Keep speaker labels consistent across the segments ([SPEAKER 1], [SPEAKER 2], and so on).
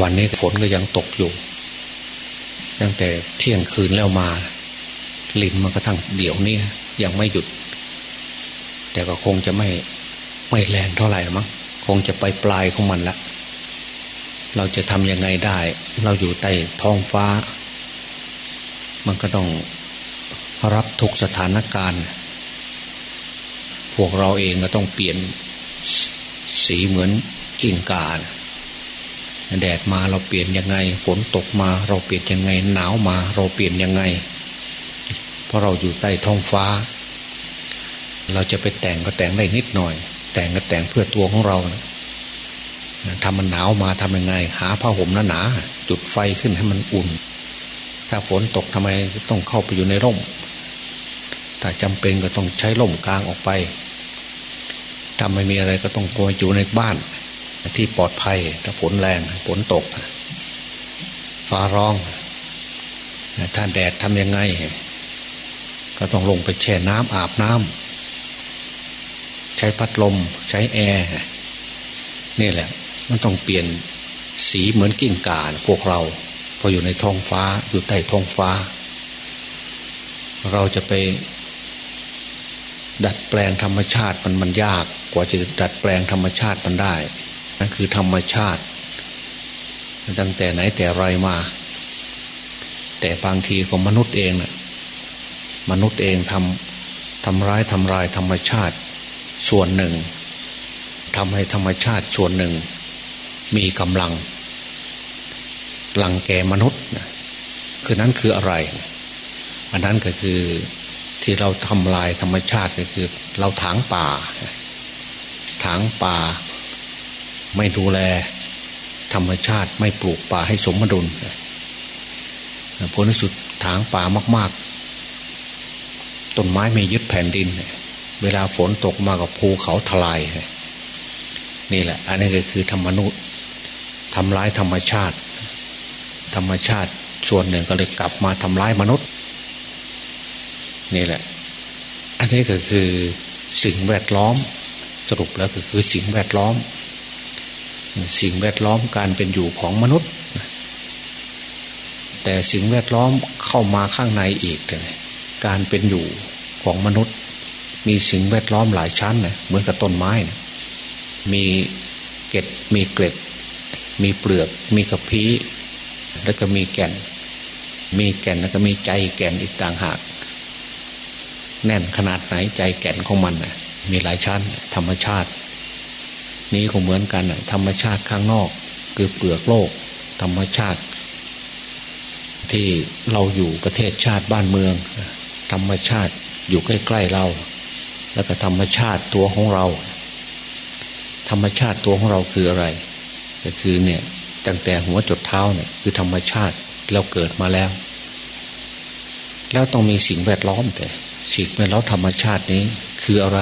[SPEAKER 1] วันนี้ฝนก็ยังตกอยู่ ตั้งแต่เที่ยงคืนแล้วมาลินมันก็ทั้งเดี๋ยวนี้ยังไม่หยุด แต่ก็คงจะไม่ไม่แรงเท่าไหร่มั้งคงจะไปปลายของมันละเราจะทำยังไงได้ เราอยู่ใต้ท้องฟ้า มันก็ต้องรับทุกสถานการณ์ พวกเราเองก็ต้องเปลี่ยนสีเหมือนกิ่งกา แดดมาเราเปลี่ยนยังไง ฝนตกมาเราเปลี่ยนยังไง หนาวมาเราเปลี่ยนยังไง เพราะเราอยู่ใต้ท้องฟ้า เราจะไปแต่งก็แต่งได้นิดหน่อย แต่งก็แต่งเพื่อตัวของเรานะทำมันหนาวมาทำยังไง หาผ้าห่มหนาๆจุดไฟขึ้นให้มันอุ่น ถ้าฝนตกทำไมต้องเข้าไปอยู่ในร่ม ถ้าจำเป็นก็ต้องใช้ร่มกลางออกไปถ้าไม่มีอะไรก็ต้องกลัวอยู่ในบ้าน ที่ปลอดภัย ถ้าฝนแรงฝนตก ฟ้าร้อง ถ้าแดดทำยังไง ก็ต้องลงไปแช่น้ำอาบน้ำใช้พัดลม ใช้แอร์นี่แหละ มันต้องเปลี่ยนสีเหมือนกิ่งกาพวกเราพออยู่ในท้องฟ้าอยู่ใต้ท้องฟ้า เราจะไป ดัดแปลงธรรมชาติมันมันยาก กว่าจะดัดแปลงธรรมชาติมันได้ นั่นคือธรรมชาติ ตั้งแต่ไหนแต่ไรมา แต่บางทีของมนุษย์เองนะ่ะมนุษย์เองทำทำร้ายทำลายธรรมชาติส่วนหนึ่งทำให้ธรรมชาติส่วนหนึ่ง มีกำลังหลังแกมนุษย์คือนั้นคืออะไร อันนั้นก็คือที่เราทำลายธรรมชาติก็คือ เราถางป่า ถางป่า ไม่ดูแลธรรมชาติไม่ปลูกป่าให้สมดุลผลที่สุดถางป่ามาก ๆ ต้นไม้ไม่ยึดแผ่นดิน เวลาฝนตกมากับภูเขาทลาย นี่แหละ อันนี้ก็คือธรรมนุษย์ทำร้ายธรรมชาติ ธรรมชาติส่วนหนึ่งก็เลยกลับมาทำร้ายมนุษย์ นี่แหละ อันนี้ก็คือสิ่งแวดล้อมสรุปแล้วก็คือสิ่งแวดล้อม สิ่งแวดล้อมการเป็นอยู่ของมนุษย์ แต่สิ่งแวดล้อมเข้ามาข้างในอีกการเป็นอยู่ของมนุษย์ มีสิ่งแวดล้อมหลายชั้นนะเหมือนกับต้นไม้นะมีเกล็ดมีเกล็ด มีเปลือก มีกระพี้แล้วก็มีแก่น มีแก่นแล้วก็มีใจแก่นอีกต่างหาก แน่นขนาดไหนใจแก่นของมันนะมีหลายชั้น ธรรมชาติ นี้ก็เหมือนกันธรรมชาติข้างนอก คือเปลือกโลก ธรรมชาติ ที่เราอยู่ประเทศชาติบ้านเมือง ธรรมชาติอยู่ใกล้ๆเรา แล้วก็ธรรมชาติตัวของเรา ธรรมชาติตัวของเราคืออะไร ก็คือเนี่ยตั้งแต่หัวจดเท้าเนี่ยคือธรรมชาติเราเกิดมาแล้ว แล้วต้องมีสิ่งแวดล้อมแต่สิ่งแวดล้อมธรรมชาตินี้คืออะไร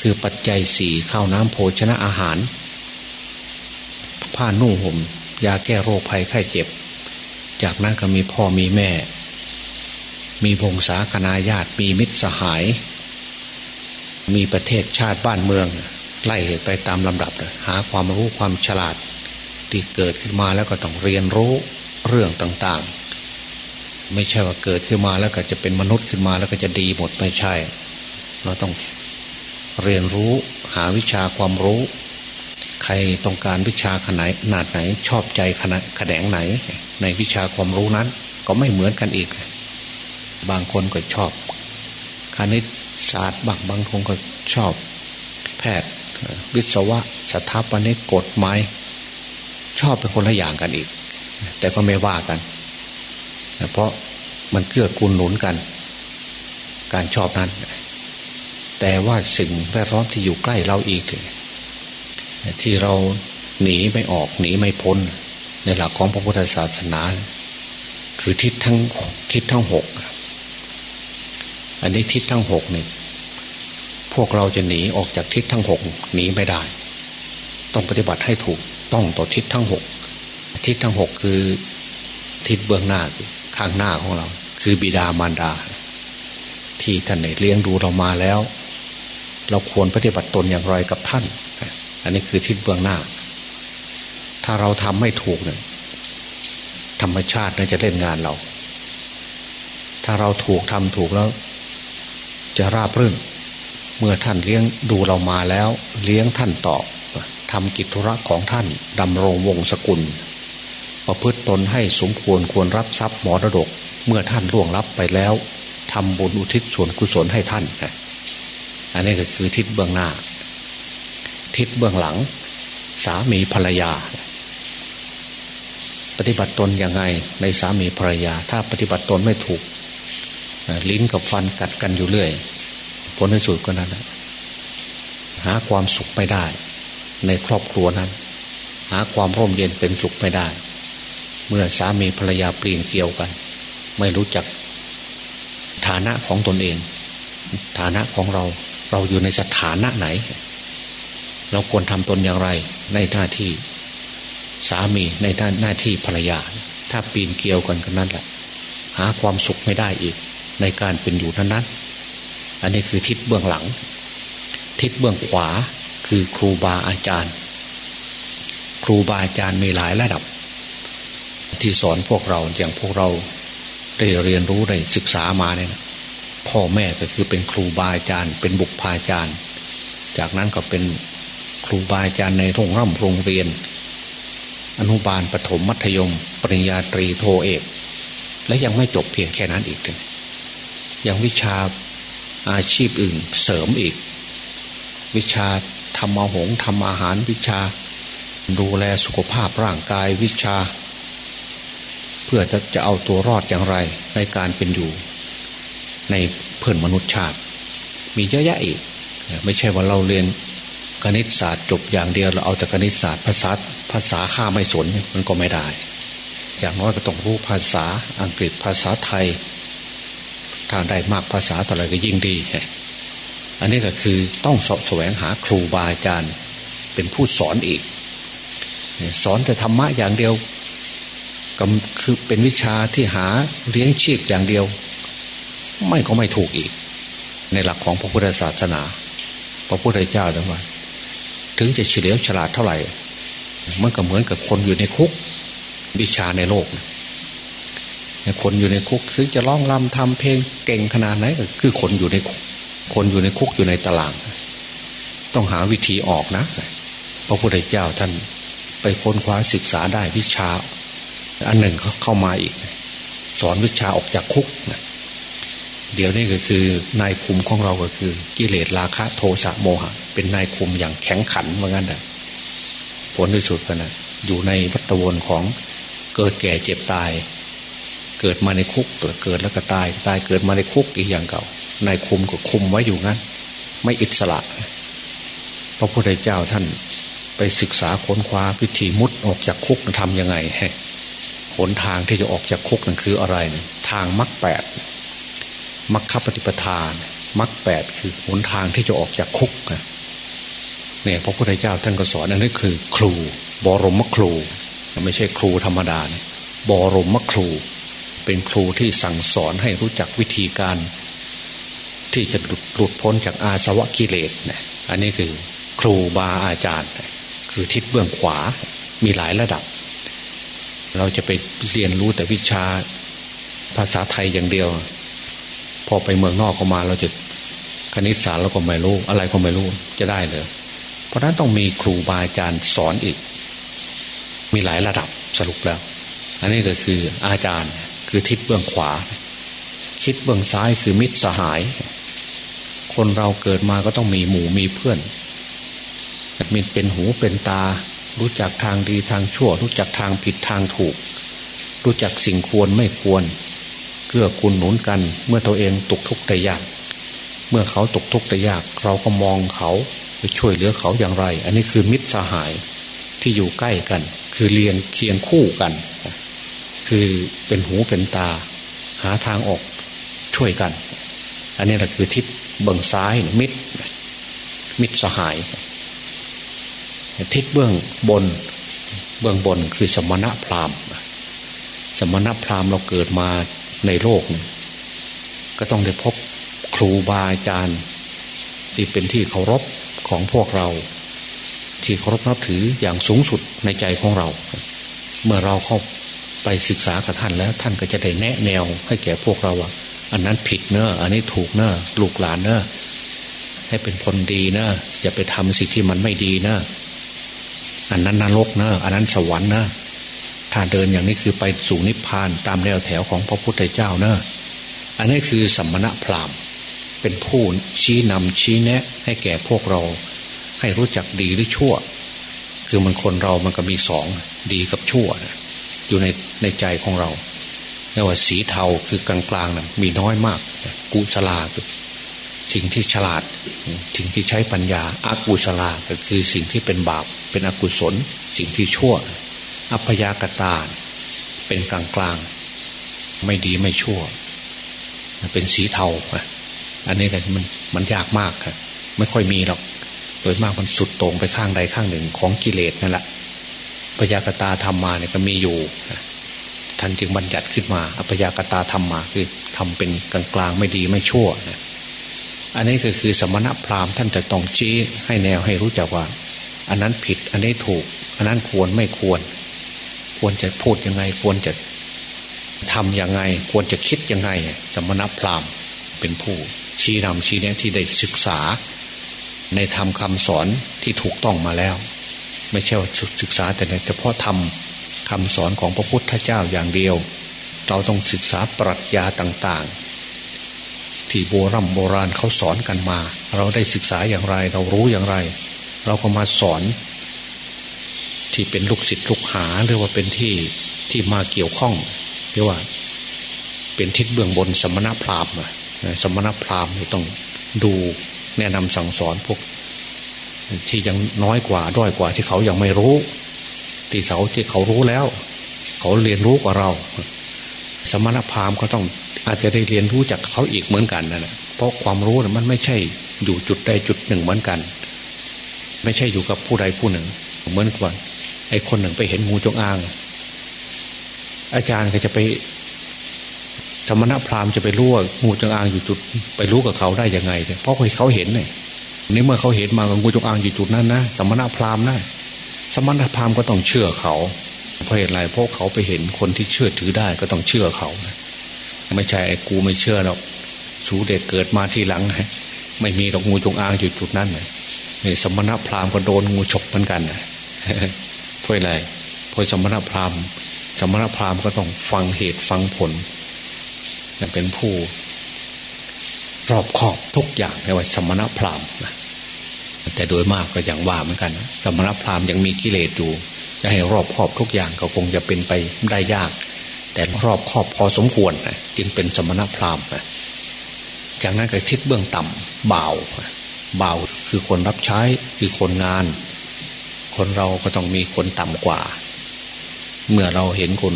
[SPEAKER 1] คือปัจจัยสี่ข้าวน้ำโภชนะอาหาร ผ้านุ่งห่มยาแก้โรคภัยไข้เจ็บ จากนั้นก็มีพ่อมีแม่ มีวงศาคณาญาติมีมิตรสหาย มีประเทศชาติบ้านเมือง ไล่ไปตามลำดับ หาความรู้ความฉลาด ที่เกิดขึ้นมาแล้วก็ต้องเรียนรู้เรื่องต่างๆ ไม่ใช่ว่าเกิดขึ้นมาแล้วก็จะเป็นมนุษย์ขึ้นมาแล้วก็จะดีหมดไม่ใช่ เราต้อง เรียนรู้หาวิชาความรู้ ใครต้องการวิชาขนาดนาดไหนชอบใจขนาดแขนงไหน ในวิชาความรู้นั้น ก็ไม่เหมือนกันอีก บางคนก็ชอบคณิตศาสตร์บางบางคนก็ชอบ แพทย์วิศวะสถาปนิกกฎหมายชอบเป็นคนละอย่างกันอีก แต่ก็ไม่ว่ากัน เพราะมันเกื้อกูลหนุนกัน การชอบนั้น แต่ว่าสิ่งแวดล้อมที่อยู่ใกล้เราอีก ที่เราหนีไม่ออกหนีไม่พ้น ในหลักของพระพุทธศาสนา คือทิศทั้งทิศทั้งหกอันนี้ทิศทั้งหกนี่พวกเราจะหนีออกจากทิศทั้งหกหนีไม่ได้ ต้องปฏิบัติให้ถูกต้องต่อทิศทั้งหกทิศทั้งหกคือทิศเบื้องหน้าข้างหน้าของเรา คือบิดามารดา ที่ท่านเลี้ยงดูเรามาแล้ว เราควรปฏิบัติตนอย่างไรกับท่าน อันนี้คือทิศเบื้องหน้า ถ้าเราทำไม่ถูกเนี่ยธรรมชาติน่าจะเล่นงานเรา ถ้าเราถูกทำถูกแล้ว จะราบรื่น เมื่อท่านเลี้ยงดูเรามาแล้ว เลี้ยงท่านตอบทำกิจธุระของท่านดำรงวงศกุล ประพฤติตนให้สมควรควรรับทรัพย์มรดก เมื่อท่านล่วงลับไปแล้วทำบุญอุทิศส่วนกุศลให้ท่าน อันนี้ก็คือทิศเบื้องหน้า ทิศเบื้องหลัง สามีภรรยา ปฏิบัติตนยังไงในสามีภรรยา ถ้าปฏิบัติตนไม่ถูก ลิ้นกับฟันกัดกันอยู่เรื่อยผลในสุดก็นั้นหาความสุขไม่ได้ ในครอบครัวนั้น หาความร่มเย็นเป็นสุขไม่ได้ เมื่อสามีภรรยาปลี่ยนเกี่ยวกัน ไม่รู้จักฐานะของตนเอง ฐานะของเรา เราอยู่ในสถานะไหน เราควรทำตนอย่างไรในหน้าที่สามีในด้านหน้าที่ภรรยา ถ้าปีนเกี่ยวกันกันนั้นแหละหาความสุขไม่ได้อีก ในการเป็นอยู่นั้นนั้นอันนี้คือทิศเบื้องหลัง ทิศเบื้องขวาคือครูบาอาจารย์ ครูบาอาจารย์มีหลายระดับ ที่สอนพวกเราอย่างพวกเราได้เรียนรู้ได้ศึกษามาเนี่ย พ่อแม่ก็คือเป็นครูบาอาจารย์ เป็นบุคคาจารย์ จากนั้นก็เป็นครูบาอาจารย์ในโรงร่ำโรงเรียน อนุบาลปฐมมัธยม ปริญญาตรีโทเอก และยังไม่จบเพียงแค่นั้นอีกยังวิชาอาชีพอื่นเสริมอีก วิชาทำอาหงทำอาหารวิชา ดูแลสุขภาพร่างกายวิชา เพื่อจะจะเอาตัวรอดอย่างไรในการเป็นอยู่ ในเพื่อนมนุษย์ชาติ มีเยอะแยะอีก ไม่ใช่ว่าเราเรียนคณิตศาสตร์จบอย่างเดียวเราเอาแต่คณิตศาสตร์ภาษาภาษาข้าไม่สนมันก็ไม่ได้ อย่างน้อยก็ต้องรู้ภาษาอังกฤษภาษาไทยถ้าได้มากภาษาต่ออะไรก็ยิ่งดี อันนี้ก็คือต้องสอบแสวงหาครูบาอาจารย์เป็นผู้สอนอีก สอนแต่ธรรมะอย่างเดียวก็คือเป็นวิชาที่หาเลี้ยงชีพอย่างเดียว ไม่ก็ไม่ถูกอีก ในหลักของพระพุทธศาสนา พระพุทธเจ้าทั้งวันถึงจะเฉลียวฉลาดเท่าไหร่ มันก็เหมือนกับคนอยู่ในคุก วิชาในโลกคนอยู่ในคุกถึงจะร้องรำทำเพลงเก่งขนาดไหนก็คือคนอยู่ในคนอยู่ในคุกอยู่ในตาราง ต้องหาวิธีออกนะ พระพุทธเจ้าท่านไปค้นคว้าศึกษาได้วิชา อันหนึ่งเขาเข้ามาอีก สอนวิชาออกจากคุกนะ เดี๋ยวนี้ก็คือนายคุมของเราก็คือ กิเลสราคะโทสะโมหะ เป็นนายคุมอย่างแข็งขันเหมือนกันนะผลที่สุดก็นะอยู่ในวัฏวนของเกิดแก่เจ็บตาย เกิดมาในคุกตัวเกิดแล้วก็ตายตายเกิดมาในคุกอีกอย่างเก่านายคุมก็คุมไว้อยู่งั้น ไม่อิสระ พระพุทธเจ้าท่านไปศึกษาค้นคว้าวิธีมุดออกจากคุกทำยังไงหนทางที่จะออกจากคุกนั่นคืออะไร ทางมรรคแปด มัคคปฏิปทานมัคแปดคือหนทางที่จะออกจากคุกเนี่ยพระพุทธเจ้าท่านก็สอนอันนี้คือ ครู บรมครู ไม่ใช่ครูธรรมดาเนี่ยบรมครู เป็นครูที่สั่งสอนให้รู้จักวิธีการ ที่จะหลุดพ้นจากอาสวะกิเลสเนี่ยอันนี้คือครูบาอาจารย์ คือทิศเบื้องขวามีหลายระดับ เราจะไปเรียนรู้แต่วิชาภาษาไทยอย่างเดียว พอไปเมืองนอกเข้ามาเราจะคณิตศาสตร์เราก็ไม่รู้ อะไรก็ไม่รู้จะได้เลย เพราะนั้นต้องมีครูบาอาจารย์สอนอีก มีหลายระดับสรุปแล้ว อันนี้ก็คืออาจารย์คือทิศเบื้องขวา คิดเบื้องซ้ายคือมิตรสหาย คนเราเกิดมาก็ต้องมีหมู่มีเพื่อนมีเป็นหูเป็นตา รู้จักทางดีทางชั่ว รู้จักทางผิดทางถูก รู้จักสิ่งควรไม่ควร เกื้อกูลหนุนกัน เมื่อตัวเองตกทุกข์ได้ยาก เมื่อเขาตกทุกข์ได้ยาก เราก็มองเขาไปช่วยเหลือเขาอย่างไร อันนี้คือมิตรสหายที่อยู่ใกล้กัน คือเรียงเคียงคู่กัน คือเป็นหูเป็นตา หาทางออกช่วยกัน อันนี้แหละคือทิศเบื้องซ้ายมิตร มิตรสหาย ทิศเบื้องบนเบื้องบนคือสมณะพราหมณ์สมณะพราหมณ์เราเกิดมา ในโลกก็ต้องได้พบครูบาอาจารย์ ที่เป็นที่เคารพของพวกเรา ที่เคารพนับถืออย่างสูงสุดในใจของเรา เมื่อเราเข้าไปศึกษากับท่านแล้วท่านก็จะได้แนะแนวให้แก่พวกเราว่าอันนั้นผิดเนอะอันนี้ถูกเนอะลูกหลานเนอะให้เป็นคนดีเนอะอย่าไปทำสิ่งที่มันไม่ดีเนอะอันนั้นนรกเนอะอันนั้นสวรรค์เนอะ ถ้าเดินอย่างนี้คือไปสู่นิพพานตามแนวแถวของพระพุทธเจ้าเนอะอันนี้คือสัมมณพราหมณ์ เป็นผู้ชี้นำชี้แนะ ให้แก่พวกเรา ให้รู้จักดีหรือชั่ว คือมันคนเรามันก็มีสองดีกับชั่วนะอยู่ในในใจของเราเรียกว่าสีเทาคือกลางๆนะมีน้อยมาก กุศลาคือสิ่งที่ฉลาดสิ่งที่ใช้ปัญญาอากุศลาก็คือสิ่งที่เป็นบาป เป็นอกุศล สิ่งที่ชั่ว อัพยากตาเป็นกลางๆไม่ดีไม่ชั่ว เป็นสีเทาอันนี้แต่มันมันยากมากครับไม่ค่อยมีหรอกโดยมากมันสุดตรงไปข้างใดข้างหนึ่งของกิเลสนั่นแหละพยากตาธรรมมาเนี่ยก็มีอยู่ท่านจึงบัญญัติขึ้นมาอพยากตาธรรมมาคือทำเป็นกลางกลางไม่ดีไม่ชั่วนะอันนี้ก็คือสมณพราหมณ์ท่านจะต้องชี้ให้แนวให้รู้จักว่า อันนั้นผิดอันนี้ถูก อันนั้นควรไม่ควร ควรจะพูดยังไง ควรจะทำยังไง ควรจะคิดยังไง สมณพราหมณ์เป็นผู้ชี้นำชี้แนะที่ได้ศึกษา ในธรรมคาสอนที่ถูกต้องมาแล้ว ไม่ใช่ว่าศึกษาแต่เฉพาะธรรมคำสอนของพระพุทธเจ้าอย่างเดียว เราต้องศึกษาปรัชญาต่างๆ ที่โบรโบราณเขาสอนกันมา เราได้ศึกษาอย่างไร เรารู้อย่างไร เราก็มาสอน ที่เป็นลูกศิษย์ลูกหาหรือว่าเป็นที่ที่มาเกี่ยวข้องเรียกว่า เป็นทิศเบื้องบนสมณพราหมณ์สมณพราหมณ์ต้องดูแนะนำสั่งสอนพวก ที่ยังน้อยกว่าด้อยกว่าที่เขายังไม่รู้ ที่เสาที่เขารู้แล้ว เขาเรียนรู้กว่าเรา สมณพราหมณ์ก็ต้องอาจจะได้เรียนรู้จากเขาอีกเหมือนกันนะเพราะความรู้นะมันไม่ใช่อยู่จุดใดจุดหนึ่งเหมือนกัน ไม่ใช่อยู่กับผู้ใดผู้หนึ่งเหมือนกัน ไอ้คนหนึ่งไปเห็นงูจงอาง อาจารย์ก็จะไปสมณพราหมณ์จะไปรู้ว่างูจงอางอยู่จุด ไปรู้กับเขาได้ยังไงเพราะเขาเห็นเนี่ยนี่เมื่อเขาเห็นมากับงูจงอางอยู่จุดนั้นนะสมณพราหมณ์นะสมณพราหมณ์ก็ต้องเชื่อเขาเพราะเหตุไรเพราะเขาไปเห็นคนที่เชื่อถือได้ก็ต้องเชื่อเขาไม่ใช่ไอ้กูไม่เชื่อหรอกชูเด็กเกิดมาทีหลังไม่มีดอกงูจงอางอยู่จุดนั้นนี่สมณพราหมณ์ก็โดนงูฉกเหมือนกันเพ ราะอะไรเพราะสมณพราหมณ์สมณพราหมณ์ก็ต้องฟังเหตุฟังผลเป็นผู้รอบคอบทุกอย่างในว่าสมณพราหมณ์แต่โดยมากก็อย่างว่าเหมือนกันสมณพราหมณ์ยังมีกิเลสอยู่จะให้รอบครอบทุกอย่างก็คงจะเป็นไปได้ยาก แต่รอบครอบพอสมควรจึงเป็นสมณพราหมณ์จากนั้นก็ทิศเบื้องต่ำเบาเบาคือคนรับใช้คือคนงาน คนเราก็ต้องมีคนต่ำกว่า เมื่อเราเห็นคน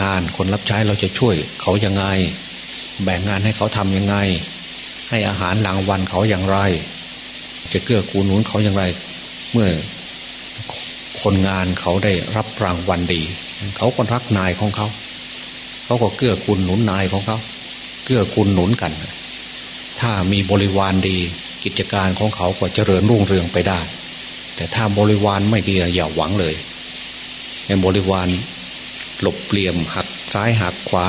[SPEAKER 1] งานคนรับใช้เราจะช่วยเขายังไง แบ่งงานให้เขาทำยังไง ให้อาหารหลังวันเขาอย่างไร จะเกื้อกูลหนุนเขาอย่างไร เมื่อคนงานเขาได้รับรางวัลดี เขาก็รักนายของเขา เขาก็เกื้อกูลหนุนนายของเขา เกื้อกูลหนุนกัน ถ้ามีบริวารดี กิจการของเขาก็เจริญรุ่งเรืองไปได้ แต่ถ้าบริวารไม่ดีอย่าหวังเลยในบริวารหลบเปลี่ยมหักซ้ายหักขวา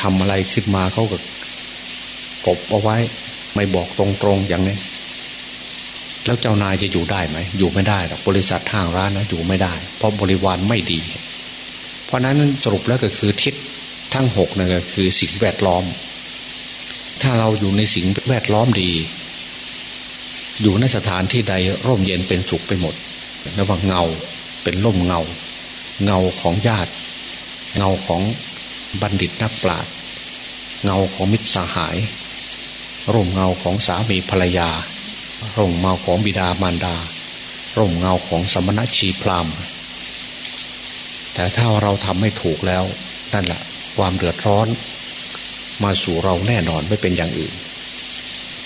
[SPEAKER 1] ทำอะไรขึ้นมาเขาก็กบเอาไว้ ไม่บอกตรงๆอย่างนี้ แล้วเจ้านายจะอยู่ได้ไหม อยู่ไม่ได้หรอกบริษัททางร้านนะอยู่ไม่ได้ เพราะบริวารไม่ดี เพราะนั้นสรุปแล้วก็คือทิศทั้งหกนั่นก็คือสิ่งแวดล้อม ถ้าเราอยู่ในสิ่งแวดล้อมดี อยู่ในสถานที่ใดร่มเย็นเป็นสุขไปหมดระว่าเงาเป็นร่มเงา เงาของญาติ เงาของบัณฑิตนักปราชญ์เงาของมิตรสหาย ร่มเงาของสามีภรรยา ร่มเงาของบิดามารดา ร่มเงาของสมณชีพรามแต่ถ้าเราทำไม่ถูกแล้ว นั่นแหละความเดือดร้อน มาสู่เราแน่นอนไม่เป็นอย่างอื่น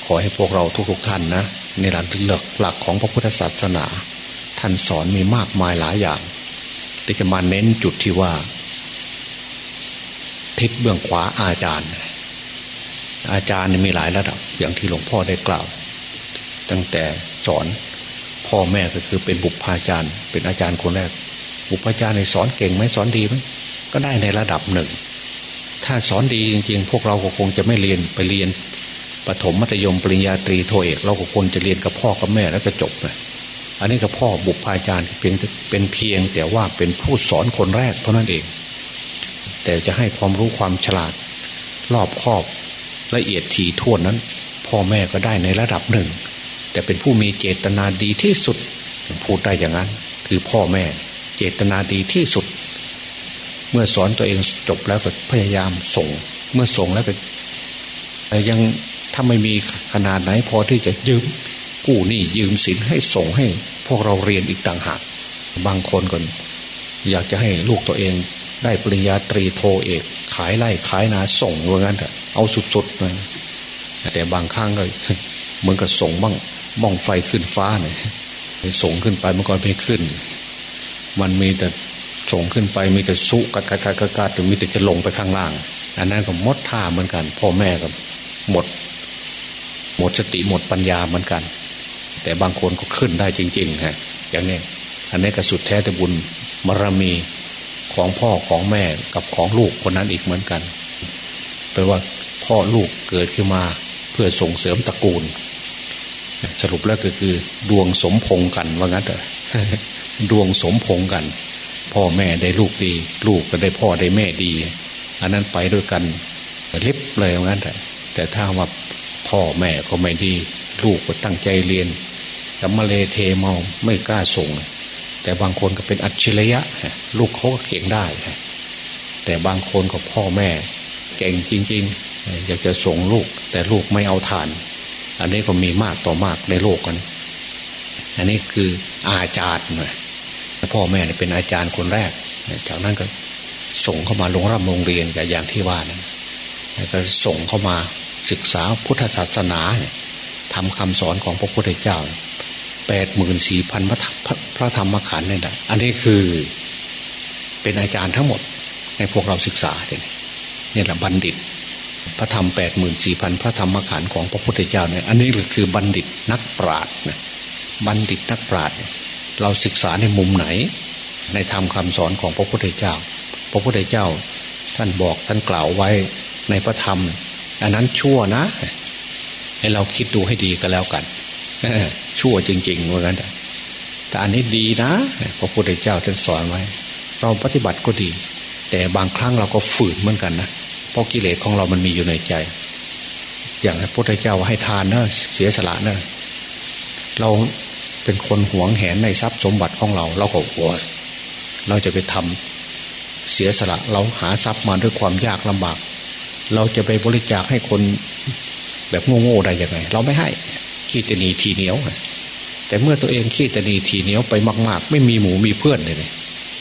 [SPEAKER 1] ขอให้พวกเราทุกๆท่านนะ ในหลักหลักหลักของพระพุทธศาสนา ท่านสอนมีมากมายหลายอย่าง แต่จะมาเน้นจุดที่ว่า ทิศเบื้องขวาอาจารย์ อาจารย์มีหลายระดับอย่างที่หลวงพ่อได้กล่าว ตั้งแต่สอนพ่อแม่ก็คือเป็นบุพาจารย์ เป็นอาจารย์คนแรก บุพาจารย์ในสอนเก่งไหมสอนดีไหมก็ได้ในระดับหนึ่ง ถ้าสอนดีจริง ๆ พวกเราก็คงจะไม่เรียนไปเรียน ปฐมมัธยมปริญญาตรีโทเอกเราก็ควรจะเรียนกับพ่อกับแม่แล้วก็จบเลยอันนี้กับพ่อบุพาจารย์เพียงเป็นเพียง แต่ว่าเป็นผู้สอนคนแรกเท่านั้นเอง แต่จะให้ความรู้ความฉลาด รอบครอบละเอียดถี่ถ้วนนั้น พ่อแม่ก็ได้ในระดับหนึ่ง แต่เป็นผู้มีเจตนาดีที่สุดพูดได้อย่างนั้น คือพ่อแม่เจตนาดีที่สุด เมื่อสอนตัวเองจบแล้วก็พยายามส่ง เมื่อส่งแล้วก็ยัง ถ้าไม่มีขนาดไหนพอที่จะยืมกู้หนี้ยืมสินให้ส่งให้ พวกเราเรียนอีกต่างหาก บางคนก็อยากจะให้ลูกตัวเอง ได้ปริญญาตรีโทเอก ขายไร่ขายนาส่งว่างั้นเอาสุดๆนะแต่บางครั้งก็เหมือนกับส่งบ้างมองไฟขึ้นฟ้าเนี่ยส่งขึ้นไปมันก็ไม่ขึ้น มันมีแต่ส่งขึ้นไปมีแต่สุกัดกัดกัดกัดหรือมีแต่จะลงไปข้างล่าง อันนั้นก็มดท่าเหมือนกัน พ่อแม่ก็หมด หมดสติหมดปัญญาเหมือนกัน แต่บางคนก็ขึ้นได้จริงๆฮะอย่างนี้อันนี้ก็สุดแท้แต่บุญบารมีของพ่อของแม่กับของลูกคนนั้นอีกเหมือนกันแปลว่าพ่อลูกเกิดขึ้นมาเพื่อส่งเสริมตระกูล สรุปแล้วก็คือดวงสมพงกันว่างั้นเถอะดวงสมพงกัน พ่อแม่ได้ลูกดี ลูกก็ได้พ่อได้แม่ดี อันนั้นไปด้วยกันลิบเลยว่างั้นเถอะแต่ถ้าว่า พ่อแม่ก็ไม่ดี ลูกก็ตั้งใจเรียนกับมาเลเทเมาไม่กล้าส่ง แต่บางคนก็เป็นอัจฉริยะ ลูกเขาก็เก่งได้ แต่บางคนก็พ่อแม่ เก่งจริง ๆ อยากจะส่งลูก แต่ลูกไม่เอาทาน อันนี้ก็มีมากต่อมากในโลกกันอันนี้คืออาจารย์นะพ่อแม่เป็นอาจารย์คนแรก จากนั้นก็ส่งเข้ามาลงร่ำโรงเรียนกับอย่างที่ว่านั้นก็ส่งเข้ามา ศึกษาพุทธศาสนาเนี่ยทำคำสอนของพระพุทธเจ้าแปดหมื่นสี่พันพระธรรมขันธ์เนี่ยนะอันนี้คือเป็นอาจารย์ทั้งหมดให้พวกเราศึกษาเนี่ยนี่แหละบัณฑิต พระธรรมแปดหมื่นสี่พันพระธรรมขันธ์ของพระพุทธเจ้าเนี่ยอันนี้คือบัณฑิตนักปราชญ์นะบัณฑิตนักปราชญ์เราศึกษาในมุมไหน ในธรรมคาสอนของพระพุทธเจ้า พระพุทธเจ้า ท่านบอกท่านกล่าวไว้ในพระธรรม อันนั้นชั่วนะ ให้เราคิดดูให้ดีก็แล้วกันชั่วจริงๆเหมือนกันแต่อันนี้ดีนะพระพุทธเจ้าท่านสอนไว้ เราปฏิบัติก็ดี แต่บางครั้งเราก็ฝืนเหมือนกันนะเพราะกิเลสของเรามันมีอยู่ในใจ อย่างพระพุทธเจ้าให้ทานเนอะเสียสละเนอะเราเป็นคนหวงแหนในทรัพย์สมบัติของเราเราก็หวงเราจะไปทำเสียสละเราหาทรัพย์มาด้วยความยากลำบาก เราจะไปบริจาคให้คนแบบโง่ๆได้ยังไง เราไม่ให้ขี้ตนีทีเหนียวแต่เมื่อตัวเองขี้ตนีทีเหนียวไปมาก ๆ ไม่มีหมูมีเพื่อนเลย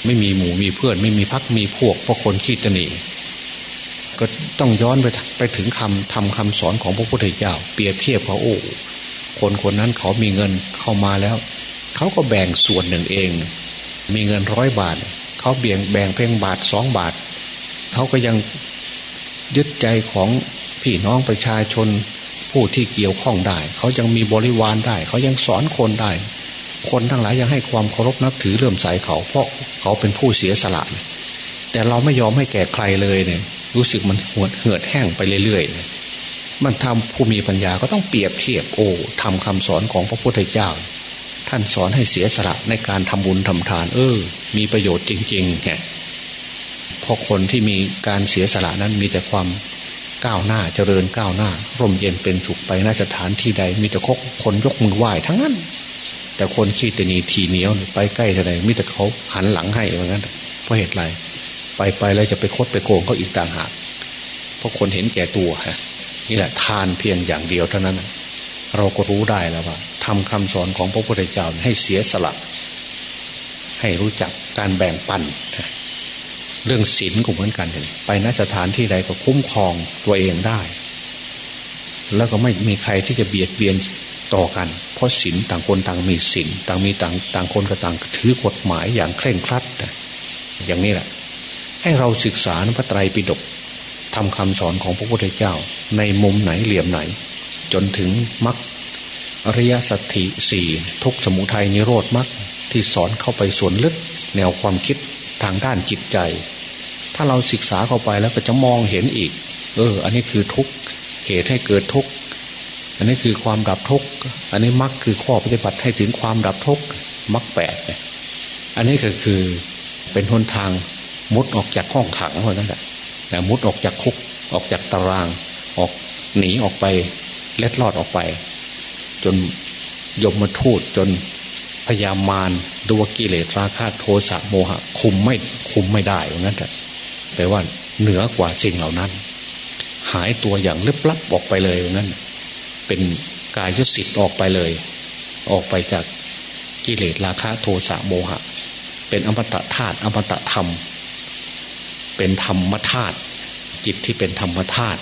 [SPEAKER 1] ไม่มีหมูมีเพื่อน ไม่มีพักมีพวกเพราะคนขี้ตนีก็ต้องย้อนไปไปถึงคำทำคำสอนของพระพุทธเจ้าเปรียบเทียบเขาโอ้คนคนนั้นเขามีเงินเข้ามาแล้ว เขาก็แบ่งส่วนหนึ่งเอง มีเงินร้อยบาท เขาเบี่ยงแบ่งเพียงบาทสองบาท เขาก็ยัง ยึดใจของพี่น้องประชาชน ผู้ที่เกี่ยวข้องได้ เขายังมีบริวารได้ เขายังสอนคนได้ คนทั้งหลายยังให้ความเคารพนับถือเลื่อมใสเขา เพราะเขาเป็นผู้เสียสละ แต่เราไม่ยอมให้แก่ใครเลยเนี่ยรู้สึกมันหวดเหือดแห้งไปเรื่อยๆ มันทำผู้มีปัญญาก็ต้องเปรียบเทียบโอ้ทำคำสอนของพระพุทธเจ้า ท่านสอนให้เสียสละในการทำบุญทำทาน เออ มีประโยชน์จริงๆไง เพราะคนที่มีการเสียสละนั้นมีแต่ความก้าวหน้าเจริญก้าวหน้า ร่มเย็นเป็นสุขไปนสถานที่ใดมีแต่คกคนยกมือไหว้ทั้งนั้น แต่คนขี้ตนีทีเหนียวไปใกล้เที่ไหนมีแต่เขาหันหลังให้เหมือนกันเพราะเหตุไรไปไปแล้วจะไปคดไปโกงเขาอีกต่างหากเพราะคนเห็นแก่ตัวฮะนี่แหละทานเพียงอย่างเดียวเท่านั้น เราก็รู้ได้แล้วว่าทำคำสอนของพระพุทธเจ้าให้เสียสละ ให้รู้จักการแบ่งปัน เรื่องศีลก็เหมือนกันไปนสถานที่ใดก็คุ้มครองตัวเองได้ แล้วก็ไม่มีใครที่จะเบียดเบียนต่อกัน เพราะศีลต่างคนต่างมีศีลต่างมีต่างต่างคนก็ต่างถือกฎหมายอย่างเคร่งครัดอย่างนี้แหละให้เราศึกษาพระไตรปิฎกทำคำสอนของพระพุทธเจ้า ในมุมไหนเหลี่ยมไหน จนถึงมรรคอริยสัจสี่ทุกสมุทัยนิโรธมรรคที่สอนเข้าไปส่วนลึกแนวความคิดทางด้านจิตใจ ถ้าเราศึกษาเข้าไปแล้วก็จะมองเห็นอีก เออ อันนี้คือทุกเหตุให้เกิดทุกอันนี้คือความดับทุกอันนี้มรรคคือข้อปฏิบัติให้ถึงความดับทุกมรรคแปดเนี่ยอันนี้ก็คือเป็นหนทางมุดออกจากห้องขังเหมือนกันแหละมุดออกจากคุกออกจากตารางออกหนีออกไปเล็ดลอดออกไป จนยมมาทูตจนพยามารดวกิเลสราคะโทสะโมหะ คุมไม่คุมไม่ได้เหมือนกันแต่ แปลว่าเหนือกว่าสิ่งเหล่านั้น หายตัวอย่างลึกลับออกไปเลยงนั้น เป็นกายสิทธิ์ออกไปเลย ออกไปจากกิเลสราคะโทสะโมหะ เป็นอมตะธาตุอมตะธรรม เป็นธรรมธาตุจิตที่เป็นธรรมธาตุ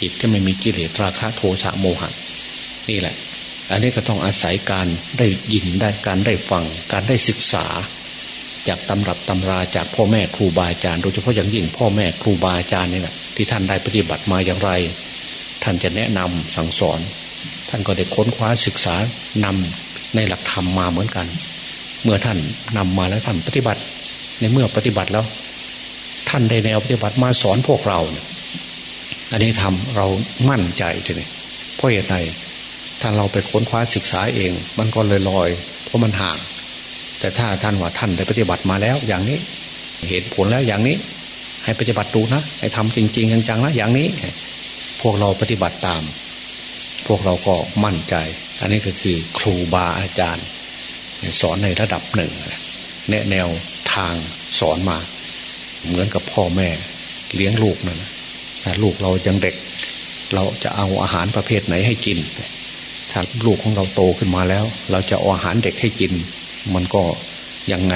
[SPEAKER 1] จิตที่ไม่มีกิเลสราคะโทสะโมหะ นี่แหละ อันนี้ก็ต้องอาศัยการได้ยินได้การได้ฟัง การได้ศึกษา จากตำรับตำราจากพ่อแม่ครูบาอาจารย์โดยเฉพาะอย่างยิ่งพ่อแม่ครูบาอาจารย์นี่แหละที่ท่านได้ปฏิบัติมาอย่างไร ท่านจะแนะนำสั่งสอน ท่านก็ได้ค้นคว้าศึกษานำในหลักธรรมมาเหมือนกัน เมื่อท่านนำมาแล้วท่านปฏิบัติ ในเมื่อปฏิบัติแล้ว ท่านได้แนวปฏิบัติมาสอนพวกเราเนี่ยอันนี้ทำเรามั่นใจทีนี้เพราะเหตุใดถ้าเราไปค้นคว้าศึกษาเอง มันก็เลยลอยเพราะมันห่าง แต่ถ้าท่านว่าท่านได้ปฏิบัติมาแล้ว อย่างนี้ เห็นผลแล้วอย่างนี้ ให้ปฏิบัติดูนะให้ทำจริง ๆ จังๆนะอย่างนี้ พวกเราปฏิบัติตาม พวกเราก็มั่นใจ อันนี้ก็คือครูบาอาจารย์ สอนในระดับหนึ่งแนะแนวทางสอนมา เหมือนกับพ่อแม่เลี้ยงลูกนั่นถ้าลูกเรายังเด็ก เราจะเอาอาหารประเภทไหนให้กินถ้าลูกของเราโตขึ้นมาแล้ว เราจะเอาอาหารเด็กให้กิน มันก็ยังไง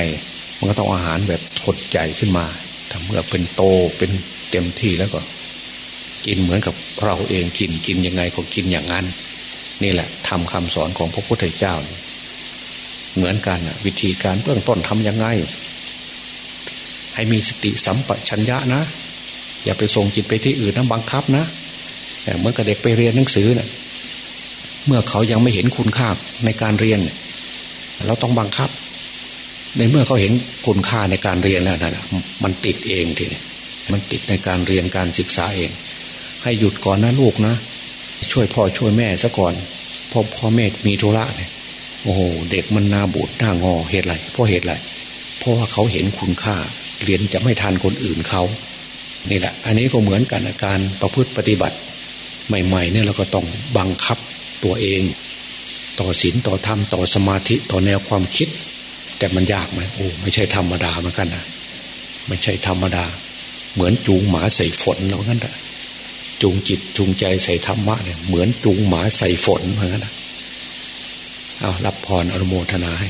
[SPEAKER 1] มันก็ต้องอาหารแบบทดใจขึ้นมาถ้าเมื่อเป็นโตเป็นเต็มที่แล้วก็ กินเหมือนกับเราเองกินกินยังไงก็กินอย่างนั้น นี่แหละทำคำสอนของพระพุทธเจ้า เหมือนกันวิธีการเบื้องต้นทำยังไง ให้มีสติสัมปชัญญะนะ อย่าไปส่งจิตไปที่อื่นนะบังคับนะเหมือนกับเด็กไปเรียนหนังสือเนะ่ยเมื่อเขายังไม่เห็นคุณค่าในการเรียน เราต้องบังคับ ในเมื่อเขาเห็นคุณค่าในการเรียนแล้วนะมันติดเองทีนี้มันติดในการเรียนการศึกษาเอง ให้หยุดก่อนนะลูกนะ ช่วยพ่อช่วยแม่ซะก่อนพ่อพ่อแม่มีธุระเนี่ยโอ้โหเด็กมันนาบูดหน้างอเหตุไรเพราะเหตุไรเพราะว่าเขาเห็นคุณค่าเรียนจะไม่ทันคนอื่นเขานี่แหละ อันนี้ก็เหมือนกันการประพฤติปฏิบัติ ใหม่ ๆ เนี่ยเราก็ต้องบังคับตัวเอง ต่อศีลต่อธรรมต่อสมาธิต่อแนวความคิด แต่มันยากไหมโอ้ไม่ใช่ธรรมดาเหมือนกันนะไม่ใช่ธรรมดา เหมือนจูงหมาใส่ฝนเหมือนกันนะจูงจิตจูงใจใส่ธรรมะเนี่ยเหมือนจูงหมาใส่ฝนเหมือนกันนะเอารับพรอนุโมทนาให้